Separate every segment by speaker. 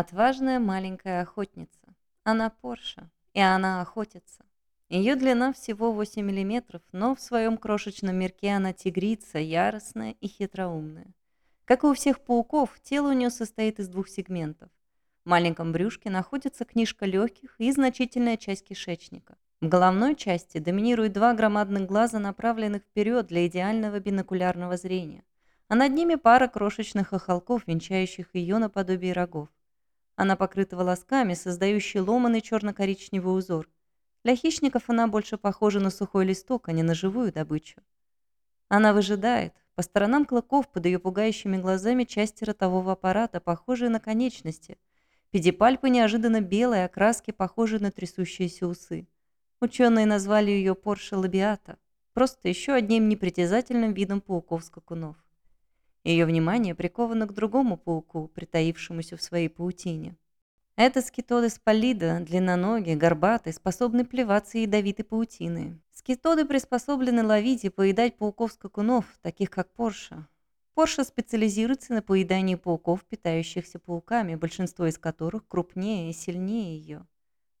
Speaker 1: Отважная маленькая охотница. Она Порша, и она охотится. Ее длина всего 8 мм, но в своем крошечном мирке она тигрица, яростная и хитроумная. Как и у всех пауков, тело у нее состоит из двух сегментов. В маленьком брюшке находится книжка легких и значительная часть кишечника. В головной части доминируют два громадных глаза, направленных вперед для идеального бинокулярного зрения, а над ними пара крошечных охолков, венчающих ее наподобие рогов. Она покрыта волосками, создающие ломаный черно-коричневый узор. Для хищников она больше похожа на сухой листок, а не на живую добычу. Она выжидает. По сторонам клыков под ее пугающими глазами части ротового аппарата, похожие на конечности. Педипальпы неожиданно белой окраски, похожие на трясущиеся усы. Ученые назвали ее Порше лабиата, просто еще одним непритязательным видом пауков-скакунов. Ее внимание приковано к другому пауку, притаившемуся в своей паутине. Это скитодес паллида, длинноногий, горбатый, способный плеваться ядовитой паутиной. Скитоды приспособлены ловить и поедать пауков-скакунов, таких как Порша. Порша специализируется на поедании пауков, питающихся пауками, большинство из которых крупнее и сильнее ее.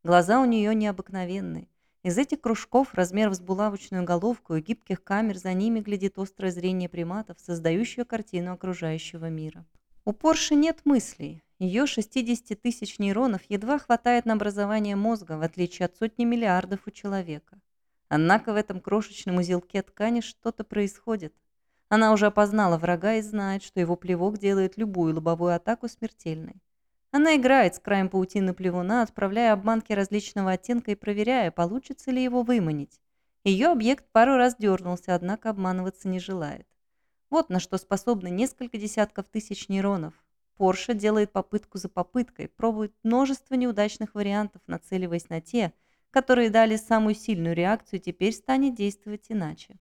Speaker 1: Глаза у нее необыкновенные. Из этих кружков размеров с булавочную головку и гибких камер за ними глядит острое зрение приматов, создающее картину окружающего мира. У Порши нет мыслей. Ее 60 тысяч нейронов едва хватает на образование мозга, в отличие от сотни миллиардов у человека. Однако в этом крошечном узелке ткани что-то происходит. Она уже опознала врага и знает, что его плевок делает любую лобовую атаку смертельной. Она играет с краем паутины плевуна, отправляя обманки различного оттенка и проверяя, получится ли его выманить. Ее объект пару раз дернулся, однако обманываться не желает. Вот на что способны несколько десятков тысяч нейронов. Порше делает попытку за попыткой, пробует множество неудачных вариантов, нацеливаясь на те, которые дали самую сильную реакцию, теперь станет действовать иначе.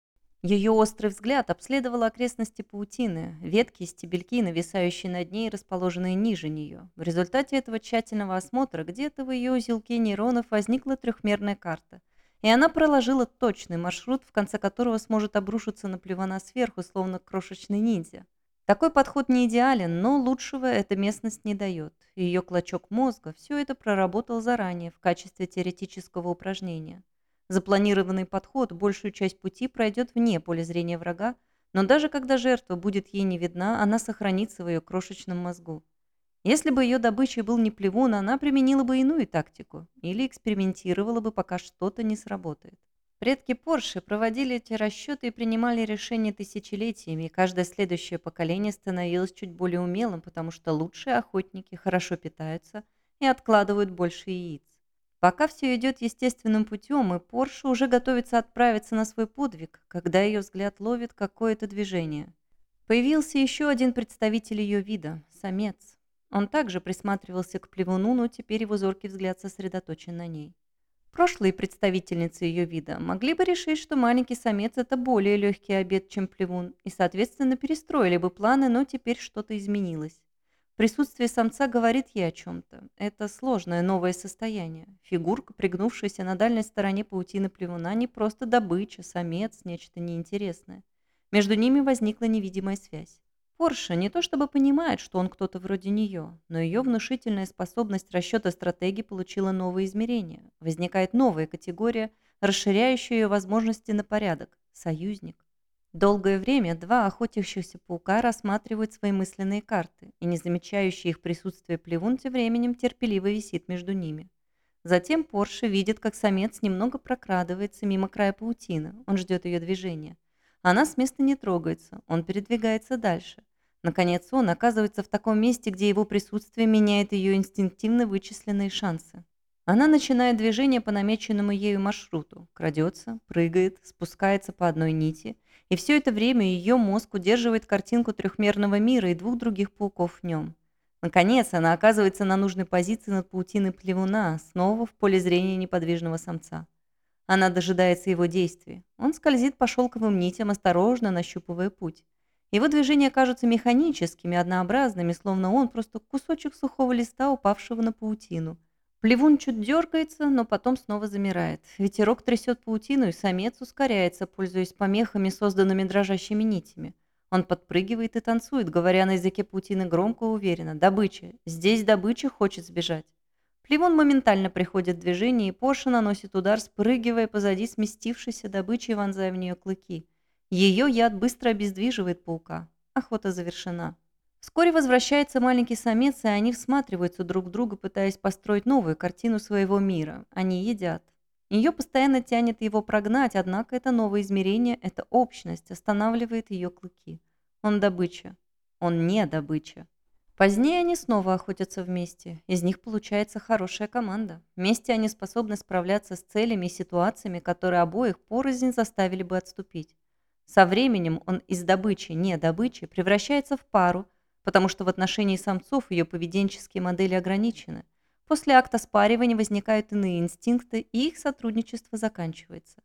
Speaker 1: Ее острый взгляд обследовал окрестности паутины, ветки и стебельки, нависающие над ней, расположенные ниже нее. В результате этого тщательного осмотра где-то в ее узелке нейронов возникла трехмерная карта, и она проложила точный маршрут, в конце которого сможет обрушиться на плевана сверху, словно крошечный ниндзя. Такой подход не идеален, но лучшего эта местность не дает. Ее клочок мозга все это проработал заранее в качестве теоретического упражнения. Запланированный подход большую часть пути пройдет вне поля зрения врага, но даже когда жертва будет ей не видна, она сохранится в ее крошечном мозгу. Если бы ее добычей был не плевун, она применила бы иную тактику или экспериментировала бы, пока что-то не сработает. Предки Порше проводили эти расчеты и принимали решения тысячелетиями, и каждое следующее поколение становилось чуть более умелым, потому что лучшие охотники хорошо питаются и откладывают больше яиц. Пока все идет естественным путем, и Порше уже готовится отправиться на свой подвиг, когда ее взгляд ловит какое-то движение. Появился еще один представитель ее вида – самец. Он также присматривался к плевуну, но теперь его зоркий взгляд сосредоточен на ней. Прошлые представительницы ее вида могли бы решить, что маленький самец – это более легкий обед, чем плевун, и, соответственно, перестроили бы планы, но теперь что-то изменилось. Присутствие самца говорит ей о чем-то. Это сложное новое состояние. Фигурка, пригнувшаяся на дальней стороне паутины плевуна, не просто добыча, самец, нечто неинтересное. Между ними возникла невидимая связь. Порша не то чтобы понимает, что он кто-то вроде нее, но ее внушительная способность расчета стратегии получила новые измерения. Возникает новая категория, расширяющая ее возможности на порядок – союзник. Долгое время два охотящихся паука рассматривают свои мысленные карты, и не замечающий их присутствие плевун тем временем терпеливо висит между ними. Затем Порше видит, как самец немного прокрадывается мимо края паутины, он ждет ее движения. Она с места не трогается, он передвигается дальше. Наконец он оказывается в таком месте, где его присутствие меняет ее инстинктивно вычисленные шансы. Она начинает движение по намеченному ею маршруту, крадется, прыгает, спускается по одной нити – и все это время ее мозг удерживает картинку трехмерного мира и двух других пауков в нем. Наконец, она оказывается на нужной позиции над паутиной плевуна, снова в поле зрения неподвижного самца. Она дожидается его действий. Он скользит по шелковым нитям, осторожно нащупывая путь. Его движения кажутся механическими, однообразными, словно он просто кусочек сухого листа, упавшего на паутину. Плевун чуть дергается, но потом снова замирает. Ветерок трясет паутину, и самец ускоряется, пользуясь помехами, созданными дрожащими нитями. Он подпрыгивает и танцует, говоря на языке паутины громко и уверенно. Добыча. Здесь добыча хочет сбежать. Плевон моментально приходит в движение, и Порше наносит удар, спрыгивая позади сместившейся добычи вонзая в нее клыки. Ее яд быстро обездвиживает паука. Охота завершена. Вскоре возвращается маленький самец, и они всматриваются друг в друга, пытаясь построить новую картину своего мира. Они едят. Ее постоянно тянет его прогнать, однако это новое измерение, эта общность останавливает ее клыки. Он добыча. Он не добыча. Позднее они снова охотятся вместе. Из них получается хорошая команда. Вместе они способны справляться с целями и ситуациями, которые обоих порознь заставили бы отступить. Со временем он из добычи, не добычи, превращается в пару, потому что в отношении самцов ее поведенческие модели ограничены. После акта спаривания возникают иные инстинкты, и их сотрудничество заканчивается.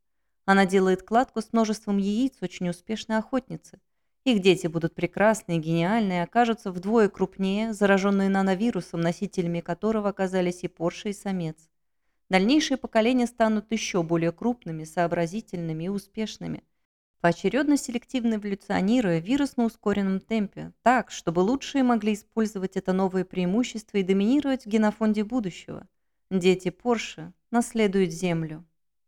Speaker 1: Она делает кладку с множеством яиц очень успешной охотницы. Их дети будут прекрасны и гениальны и окажутся вдвое крупнее, зараженные нановирусом, носителями которого оказались и Порше, и самец. Дальнейшие поколения станут еще более крупными, сообразительными и успешными поочередно селективно эволюционируя вирус на ускоренном темпе, так, чтобы лучшие могли использовать это новое преимущество и доминировать в генофонде будущего. Дети Порше наследуют Землю.